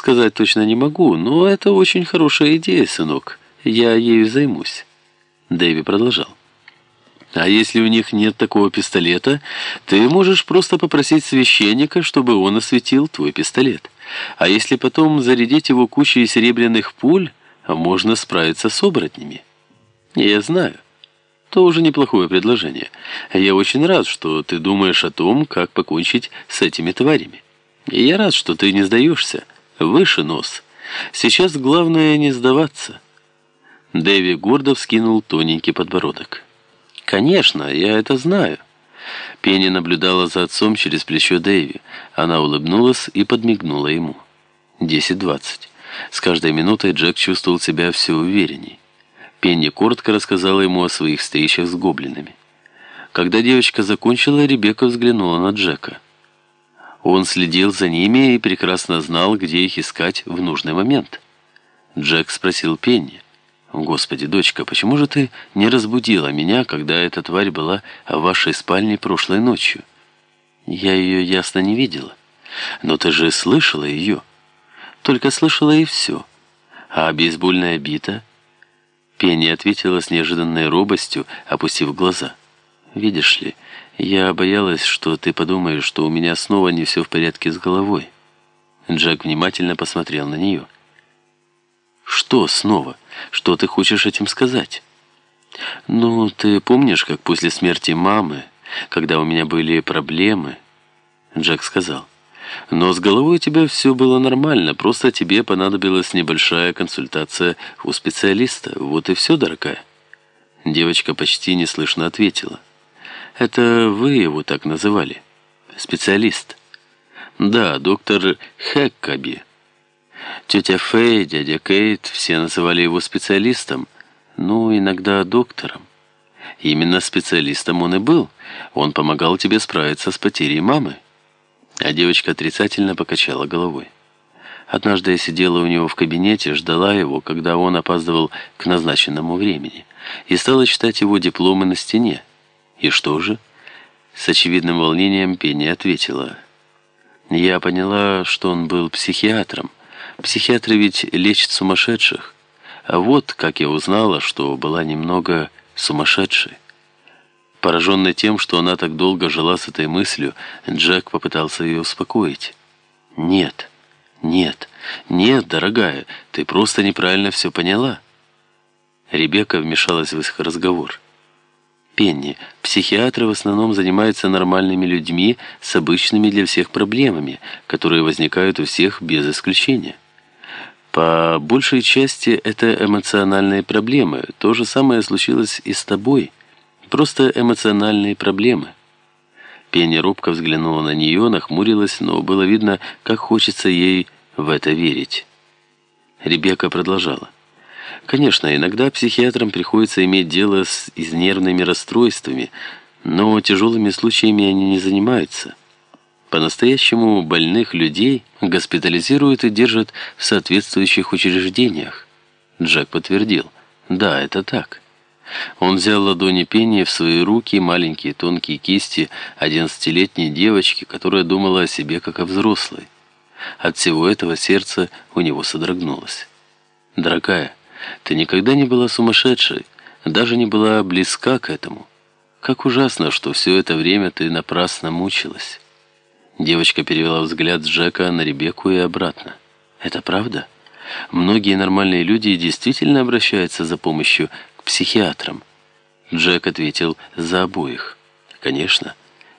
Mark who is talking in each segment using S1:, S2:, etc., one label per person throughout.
S1: сказать точно не могу, но это очень хорошая идея, сынок. Я ею займусь. Дэви продолжал. А если у них нет такого пистолета, ты можешь просто попросить священника, чтобы он осветил твой пистолет. А если потом зарядить его кучей серебряных пуль, можно справиться с оборотнями. Я знаю. Тоже неплохое предложение. Я очень рад, что ты думаешь о том, как покончить с этими тварями. И я рад, что ты не сдаешься. Выше нос. Сейчас главное не сдаваться. Дэви гордо вскинул тоненький подбородок. «Конечно, я это знаю». Пенни наблюдала за отцом через плечо Дэви. Она улыбнулась и подмигнула ему. Десять-двадцать. С каждой минутой Джек чувствовал себя все уверенней. Пенни коротко рассказала ему о своих встречах с гоблинами. Когда девочка закончила, Ребекка взглянула на Джека. Он следил за ними и прекрасно знал, где их искать в нужный момент. Джек спросил Пенни. «Господи, дочка, почему же ты не разбудила меня, когда эта тварь была в вашей спальне прошлой ночью? Я ее ясно не видела. Но ты же слышала ее. Только слышала и все. А бейсбольная бита?» Пенни ответила с неожиданной робостью, опустив глаза. «Видишь ли, я боялась, что ты подумаешь, что у меня снова не все в порядке с головой». Джек внимательно посмотрел на нее. «Что снова?» Что ты хочешь этим сказать? Ну, ты помнишь, как после смерти мамы, когда у меня были проблемы, Джек сказал. Но с головой у тебя все было нормально, просто тебе понадобилась небольшая консультация у специалиста. Вот и все, дорогая. Девочка почти неслышно ответила. Это вы его так называли? Специалист? Да, доктор Хэккаби. Тетя Фэй, дядя Кейт, все называли его специалистом, ну, иногда доктором. Именно специалистом он и был. Он помогал тебе справиться с потерей мамы. А девочка отрицательно покачала головой. Однажды я сидела у него в кабинете, ждала его, когда он опаздывал к назначенному времени, и стала читать его дипломы на стене. И что же? С очевидным волнением Пенни ответила. Я поняла, что он был психиатром. Психиатры ведь лечат сумасшедших. А вот как я узнала, что была немного сумасшедшей. Пораженный тем, что она так долго жила с этой мыслью, Джек попытался ее успокоить. «Нет, нет, нет, дорогая, ты просто неправильно все поняла». Ребекка вмешалась в их разговор. «Пенни, психиатры в основном занимаются нормальными людьми с обычными для всех проблемами, которые возникают у всех без исключения». По большей части это эмоциональные проблемы. То же самое случилось и с тобой. Просто эмоциональные проблемы. Пенни робко взглянула на нее, нахмурилась, но было видно, как хочется ей в это верить. Ребекка продолжала. Конечно, иногда психиатрам приходится иметь дело с изнервными расстройствами, но тяжелыми случаями они не занимаются. По-настоящему больных людей госпитализируют и держат в соответствующих учреждениях. Джек подтвердил. Да, это так. Он взял ладони Пенни в свои руки, маленькие тонкие кисти одиннадцатилетней девочки, которая думала о себе как о взрослой. От всего этого сердце у него содрогнулось. «Дорогая, ты никогда не была сумасшедшей, даже не была близка к этому. Как ужасно, что все это время ты напрасно мучилась». Девочка перевела взгляд с Джека на Ребекку и обратно. «Это правда? Многие нормальные люди действительно обращаются за помощью к психиатрам?» Джек ответил «за обоих». «Конечно,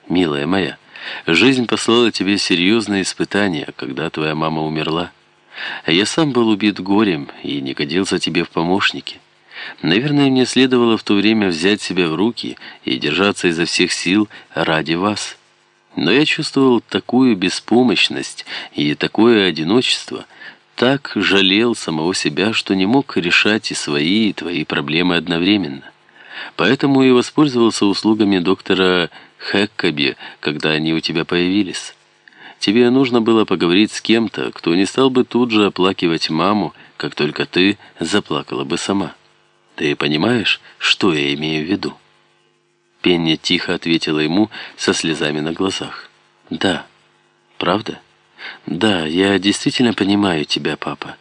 S1: милая моя, жизнь послала тебе серьезные испытания, когда твоя мама умерла. Я сам был убит горем и не годился тебе в помощники. Наверное, мне следовало в то время взять себя в руки и держаться изо всех сил ради вас». Но я чувствовал такую беспомощность и такое одиночество, так жалел самого себя, что не мог решать и свои, и твои проблемы одновременно. Поэтому и воспользовался услугами доктора Хэккаби, когда они у тебя появились. Тебе нужно было поговорить с кем-то, кто не стал бы тут же оплакивать маму, как только ты заплакала бы сама. Ты понимаешь, что я имею в виду? Пенни тихо ответила ему со слезами на глазах. «Да, правда? «Да, я действительно понимаю тебя, папа.